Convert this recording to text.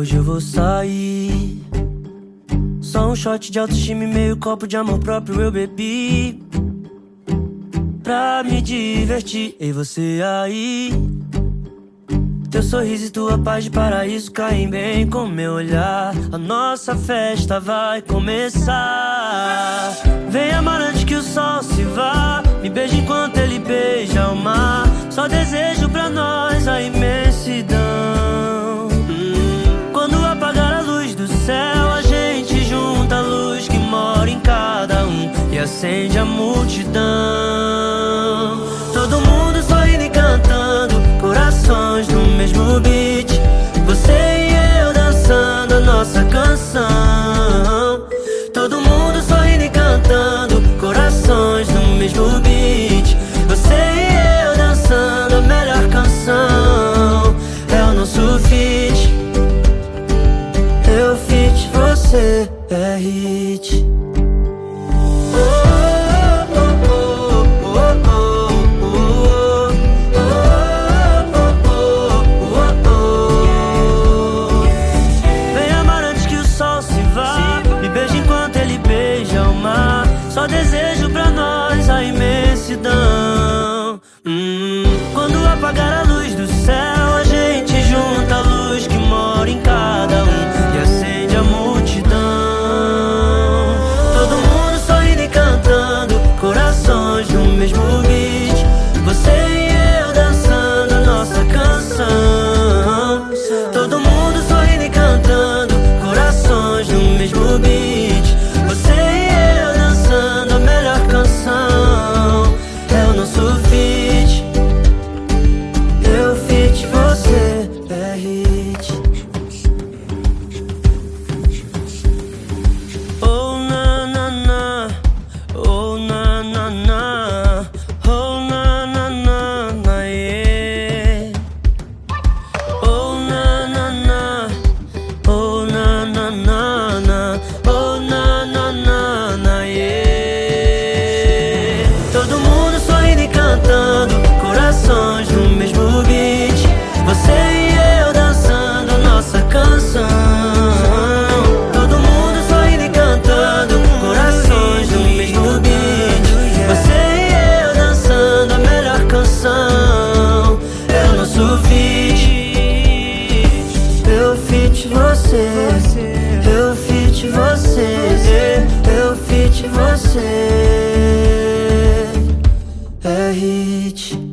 Hoje eu vou sair. Só um shot de autoestima e meio copo de amor próprio eu bebi. Pra me divertir. E você aí? Teu sorriso e tua paz de paraíso caem bem com meu olhar. A nossa festa vai começar. Vem amar antes que o sol se vá. Me beija enquanto ele beija o mar. Só desejo acende a multidão. Todo mundo sorrindo e cantando, corações no mesmo beat. Você e eu dançando a nossa canção. Todo mundo sorrindo e cantando, corações no mesmo beat. Você e eu dançando a melhor canção. É o nosso feat. Eu feat, você é hit. Só desejo pra nós a imensidão. Hum, Todo mundo sorrindo e cantando, corações no mesmo beat. Você e eu dançando nossa canção. Todo mundo sorrindo e cantando, corações no mesmo beat. Você e eu dançando a melhor canção. É o nosso beat, Eu é fit você. É eu fit você. É eu fit você. beach